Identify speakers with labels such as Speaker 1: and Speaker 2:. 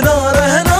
Speaker 1: ना रहना